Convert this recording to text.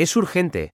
Es urgente.